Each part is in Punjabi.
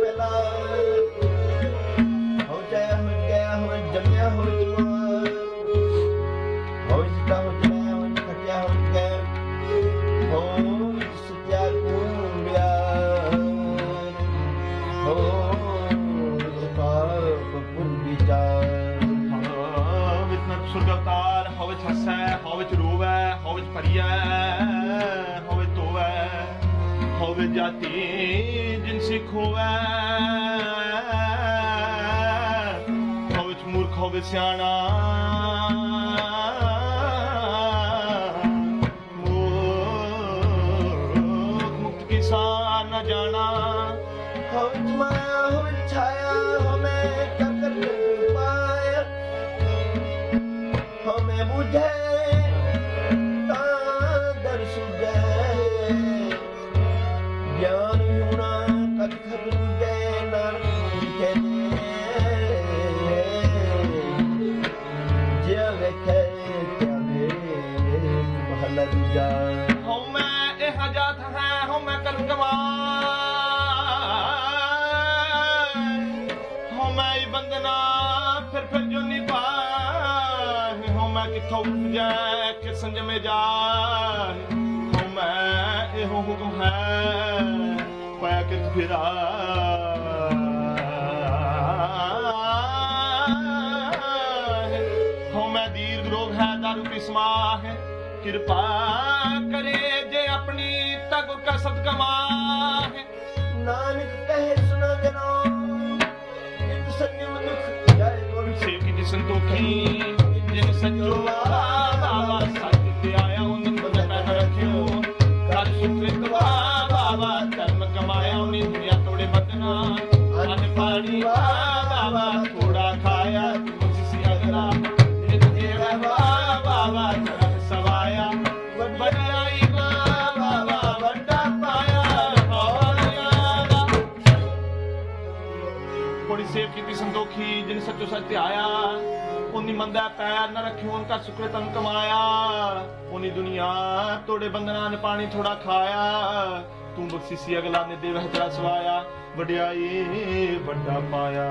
পেলাম ਜਿਨ ਸਿੱਖ ਮੂਰਖ ਹੋਵੇ ਸਿਆਣਾ ਕਿਥੋਂ ਉਪਜੈ ਕਿ ਸੰਜਮੇ ਜਾਏ ਹਉ ਮੈਂ ਇਹੋ ਹੁਕਮ ਹੈ ਪਾਇਆ ਕਿ ਫਿਰਾ ਕਿਰਪਾ ਕਰੇ ਜੇ ਆਪਣੀ ਤਗ ਕਸਦ ਕਮਾਏ ਨਾਨਕ ਕਹੇ ਸੁਣਾ ਜਨੋ ਇਕ ਸੰਜਮ ਦੁਖ ਜਾਏ ਗੁਰ ਸੇਵ ਕੀ ਸੰਤੋਖੀ ਜਿਨ ਸੱਚੋ ਬਾਬਾ ਸੰਤੋਖੀ ਜਿਨ ਸੱਚੋ ਸੱਚ ਤੇ ਆਇਆ ਉਨੀ ਮੰਦਾ ਪੈਰ ਨ ਰੱਖਿਓ ਉਨ ਕਰ ਸੁਕਰੇ ਤਨ ਕਮਾਇਆ। ਉਨੀ ਦੁਨੀਆ ਤੋੜੇ ਬੰਦਨਾਂ ਨੇ ਪਾਣੀ ਥੋੜਾ ਖਾਇਆ। ਤੂੰ ਬਖਸ਼ੀਸੀ ਅਗਲਾ ਨੇ ਦੇਵ ਹਜਰਾ ਸਵਾਇਆ। ਵਡਿਆਈ ਵੱਡਾ ਪਾਇਆ।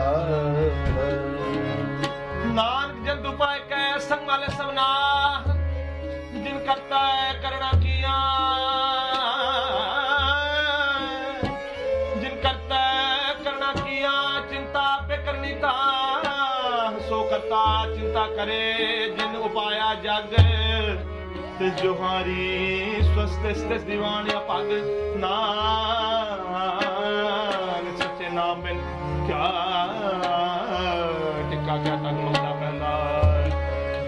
ਜਨਤਾ ਨਾਨਕ ਜਨ ਦੁਪਾਇ ਕੈ ਸੰਗ ਵਾਲੇ ਸਭਨਾ ਜਿਨ ਕਰਤਾ ਹੈ ਕਰਣਾ ਕੀਆ। ਜਿਨ ਕਰਤਾ ਹੈ ਕਰਣਾ ਕੀਆ, ਚਿੰਤਾ ਪੇ ਕਰਨੀ ਤਾ। ਸੋ ਕਰਤਾ, ਚਿੰਤਾ ਕਰੇ ਜਿਨ ਉਪਾਇਆ ਜਗ। ਤੇ ਜੋਹਾਰੀ ਸਵਸਤ ਸਤਿ ਦੀਵਾਨ ਅਪਗ ਨਾ ਟਿੱਕਾ ਕਿਆ ਤੱਕ ਮੰਗਦਾ ਪੈਂਦਾ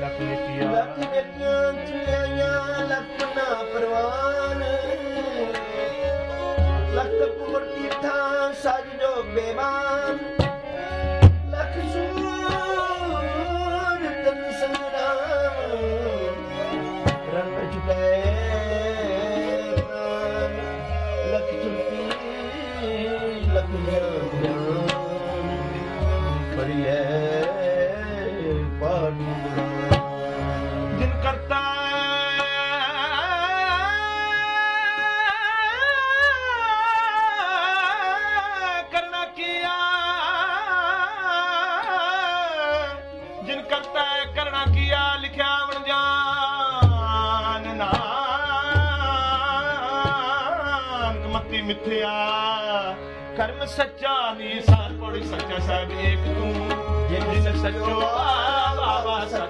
ਲੱਖ ਨੀਤੀਆ ਲੱਖ ਗੱਡੀਆਂ ਚਿੜੀਆਂ ਲੱਖਣਾ ਪਰਵਾਨ। ਲੱਖ ਪੁਰ ਤੀਰਥਾਂ ਸਜ ਜੋ ਬੇਮਾਨ।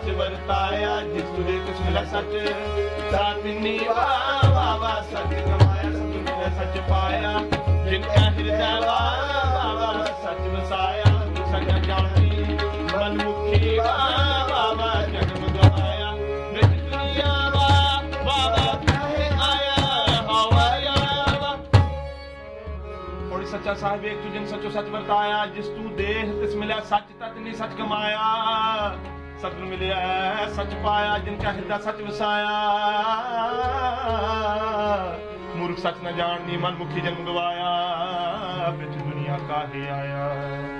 ਸੱਚ ਵਰਤਾਇਆ ਜਿਸ ਦੇ ਕੁਛ ਮਿਲਾ ਸੱਚ। ਸਾਤਨੀ ਬਾਬਾ ਸੱਚ ਕਮਾਇਆ ਸਤਿ ਮਿਲਿਆ ਸੱਚ ਪਾਇਆ। ਜਿਨ ਕਾ ਹਿਰਦੈ ਬਾਬਾ ਸੱਚ ਵਸਾਇਆ ਸੱਚ ਜਾਣੀ ਮਨ ਮੁਖੀ ਬਾਬਾ ਜਨਮ ਗਵਾਇਆ ਨਿਤ ਦੁਨੀਆ ਬਾਬਾ ਕਹੇ ਆਇਆ ਹਵਾਇਆ ਔਰ ਸੱਚਾ ਸਾਹਿਬ, ਇੱਕ ਤੁਜਨ ਸੱਚੋ ਸੱਚ ਵਰਤਾਇਆ। ਜਿਸ ਤੂੰ ਦੇਹ ਤਿਸ ਮਿਲਿਆ ਸੱਚ ਤਤ ਨਹੀਂ ਸੱਚ ਕਮਾਇਆ। ਸਤ ਨੂੰ ਮਿਲਿਆ, ਸੱਚ ਪਾਇਆ, ਜਿਨ ਕਾ ਹਿਰਦਾ ਸੱਚ ਵਸਾਇਆ। ਮੂਰਖ ਸੱਚ ਨਾ ਜਾਣਨੀ ਮਨ ਮੁਖੀ ਜਨਮ ਗਵਾਇਆ, ਵਿੱਚ ਦੁਨੀਆ ਕਾਹੇ ਆਇਆ।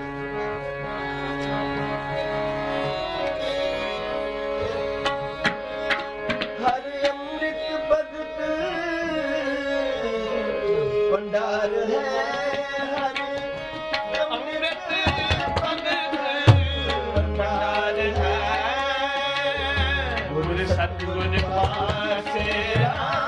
ਸਤਿਗੁਰ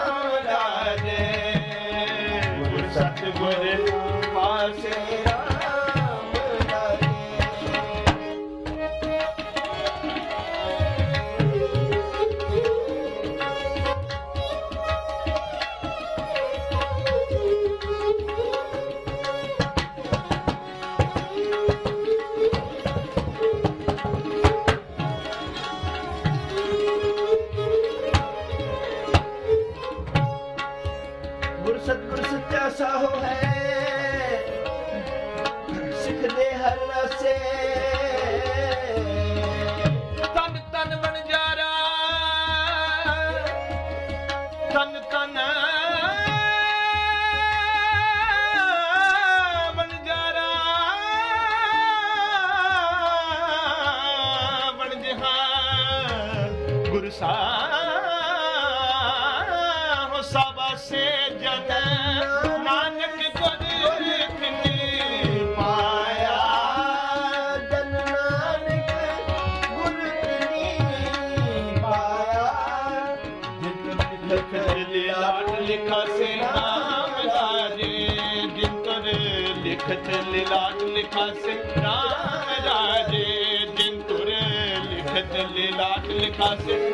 ਸਤਿਗੁਰ ਸੱਚਾ ਸਾਹੋ ਹੈ। ਲਿਖਤ ਲਾਟ ਲਿਖਾ ਸੇ ਨਾਮ ਰਾਜੇ ਜਿਨ ਤੁਰ ਲਿਖਤ ਲਾਟ ਲਿਖਾ ਸਿੱਖ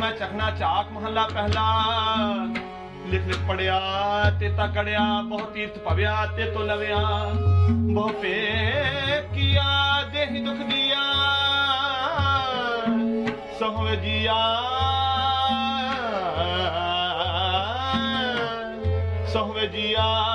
ਮੈਂ ਚਖਣਾ ਚਾਕ ਮਹੱਲਾ ਪਹਿਲਾ। ਲਿਖ ਪੜਿਆ ਤੇ ਤਾ ਕੜਿਆ, ਬਹੁ ਤੀਰਥ ਭਵਿਆ ਤੇ ਤੋ ਲਵਿਆ। ਬਹੁ ਕੀਆ ਦੇਹੀ ਦੁਖ ਦੀਆ। ਸਹੁ ਜੀਆ। ਸਹੁ ਜੀਆ।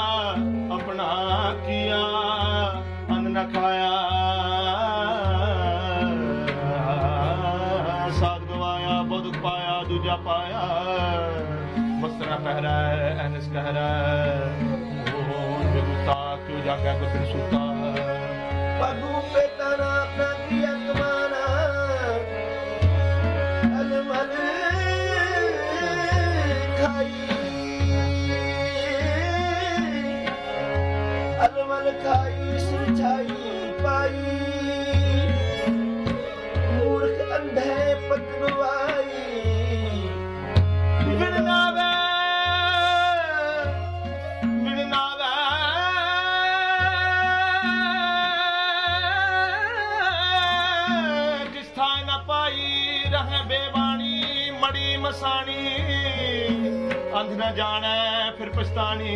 तरा अलाईमल खाई सुझाई ਨ ਜਾਣੈ ਫਿਰ ਪਛਤਾਣੀ।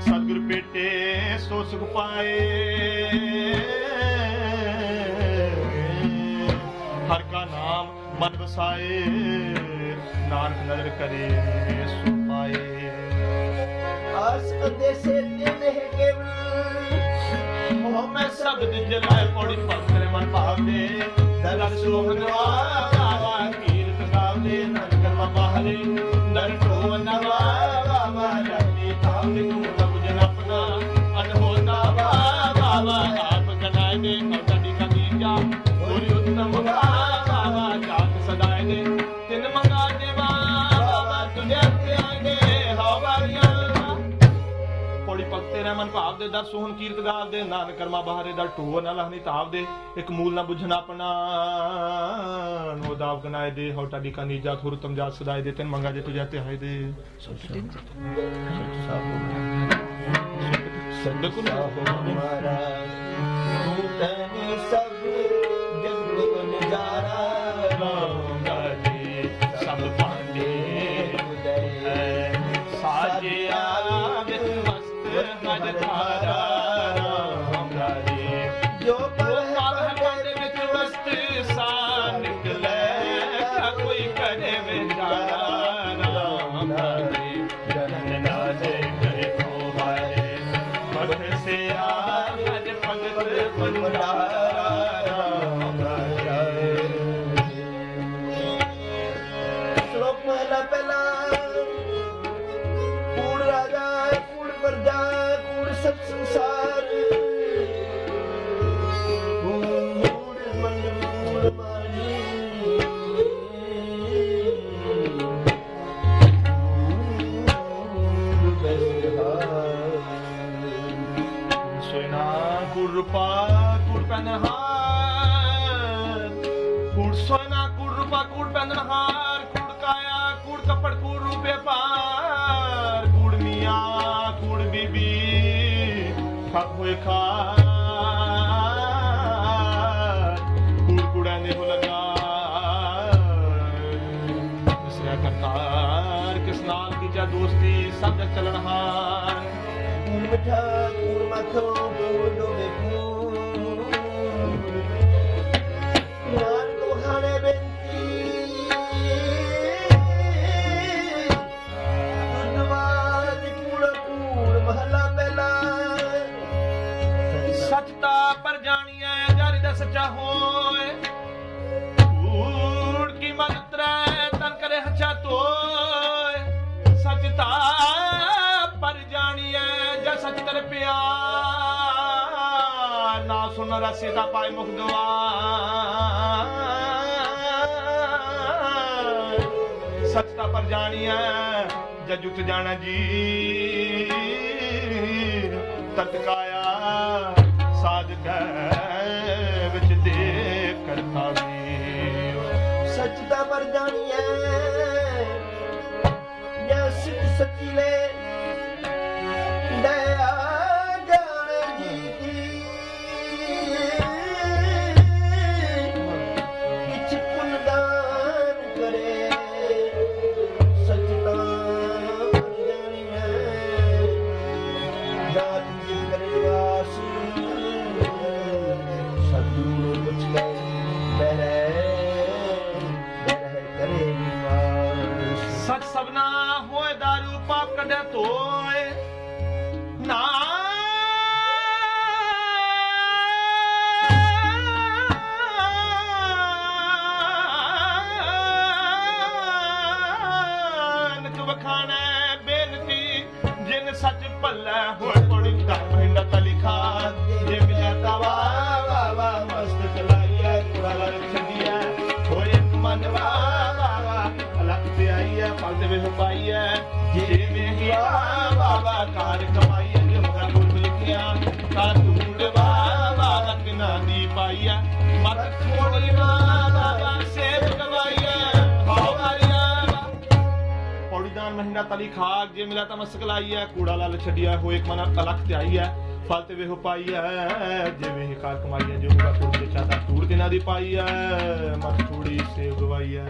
ਸਤਿਗੁਰ ਪੇਟੇ ਸੋ ਸੁਖ ਪਾਏ। ਹਰ ਕਾ ਨਾਮ ਮਨ ਵਸਾਏ, ਨਾਨਕ ਨਦਰ ਕਰੇ ਸੋ ਪਾਏ। ਆਸ ਅੰਦੇਸੇ ਦਿਨ ਹੈ ਕੇਵਲ ਮੋਹ ਮੈਂ ਸ਼ਬਦ ਜਲਾਏ, ਪੌੜੀ ਪੱਥਰ ਮਨ ਭਾਵਦੇ। ਦਲਕ ਸੁਹਨਵਾ ਪੌੜੀ ਪਕਤੇ ਰਹਿ ਮਨ ਭਾਵ ਦੇ ਦਰ ਸੋਹਣ ਕੀਰਤ ਗਾਵ ਦੇ ਨਾਨਕ ਕਰਮਾ ਬਾਹਰੇ ਦਰ ਟੂਵ ਨਾ ਲਹਨੀ ਤਾਵ ਦੇ ਇੱਕ ਮੂਲ ਨਾ ਬੁਝਣਾ ਆਪਣਾ। ਨੋ ਦਾਵ ਕਨਾਏ ਦੇ ਹਉ ਟਾਡੀ ਕਾ ਨੀਜਾ ਥੁਰ ਤਮ ਜਾਤ ਸਦਾਏ ਦੇ ਤੈਨ ਮੰਗਾ ਜੇ ਤੁਝੇ ਤੇ ਹਾਏ ਦੇ ਸੰਦਕ ਹੋ ਹਮਾਰਾ ਮਸਤ ਜਾਣੀਐ ਜਾਰੀ ਦਾ ਸੱਚਾ ਹੋਏ ਨਾ ਸੁਨ ਰਸੇ ਦਾ ਪਾਏ ਸੱਚਤਾ ਪਰ ਜਾਣੀਐ ਜਦ ਜੁਟ ਜਾਣਾ ਜੀ। ਤਤਕਾਇਆ ਸਾਧ ਕੈ ਵਿੱਚ ਦੇ ਕਰਤਾ ਵੀ ਸੱਚਤਾ ਪਰ ਜਾਣੀਐ, ਜਾਂ ਸਿੱਧ ਸੱਚੀ ਲੈ। ਪਾਪ ਕੱਢੇ ਨਾ। ਨਕ ਬੇਨਤੀ, ਜਿਨ ਸੱਚ ਭੱਲੇ ਹੋਏ ਪੜੀ ਧਰਮ ਹਿੰਦਾ ਜੇ ਮਿਲਿਆ ਤਵਾ ਵਾ ਵਾ ਮਸਤ ਚਲਾਈਐ ਕੁੜਾ ਲੜ ਹੋਏ ਮਨ ਵਾ ਵਾ ਵਾ ਅਲੱਖ ਤੇ ਆਈਐ, ਫਲ ਦੇ ਵਿੱਚ ਪਾਈਐ। ਜਿਵੇਂ ਹੀ ਬਾਬਾ ਕਾਰ ਕਮਾਈਐ ਜੋ ਮਗਾ ਗੁਰ ਲਿਖਿਆ ਕਾ ਤੂੜ ਵਾ ਵਾ ਵਾ ਦੀ ਪਾਈਐ ਮਤ ਛੋੜੀ ਵਾ ਬਾਬਾ ਸੇਵ ਕਵਾਈਐ ਹਾਉ ਮਾਰੀਆ ਪੌੜੀਦਾਨ ਮਹੀਨਾ ਤਲੀ ਖਾਕ, ਜੇ ਮਿਲਾ ਤਾਂ ਮਸਕ ਲਾਈਐ ਕੂੜਾ ਲਾਲ ਛੱਡਿਆ ਹੋ ਇੱਕ ਮਨ ਅਲਖ ਤੇ ਆਈਐ ਫਲ ਤੇ ਵੇਹੋ ਪਾਈਐ ਜਿਵੇਂ ਹੀ ਕਾਰ ਕਮਾਈਐ ਜੋ ਮੁਗਾ ਕੋਲ ਦੇ ਚਾਹਤਾ ਟੂੜ ਕੇ ਨਾ ਦੀ ਪਾਈਐ ਮਤ ਥੋੜੀ ਸੇਵ ਗਵਾਈਐ